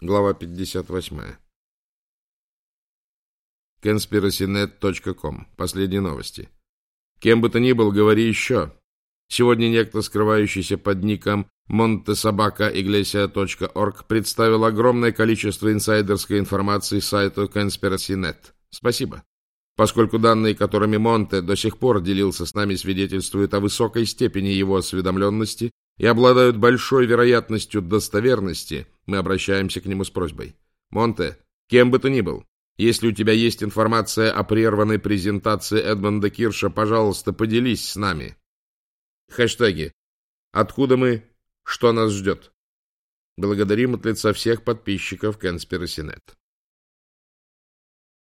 Глава 58. Conspiracynet.com. Последние новости. Кем бы то ни был, говори еще. Сегодня некто, скрывающийся под ником montesobacaiglesias.org, представил огромное количество инсайдерской информации сайту Conspiracy.net. Спасибо. Поскольку данные, которыми Монте до сих пор делился с нами, свидетельствуют о высокой степени его осведомленности и обладают большой вероятностью достоверности, мы обращаемся к нему с просьбой. Монте, кем бы ты ни был, если у тебя есть информация о прерванной презентации Эдмонда Кирша, пожалуйста, поделись с нами. Хэштеги. Откуда мы? Что нас ждет? Благодарим от лица всех подписчиков Conspiracy.net.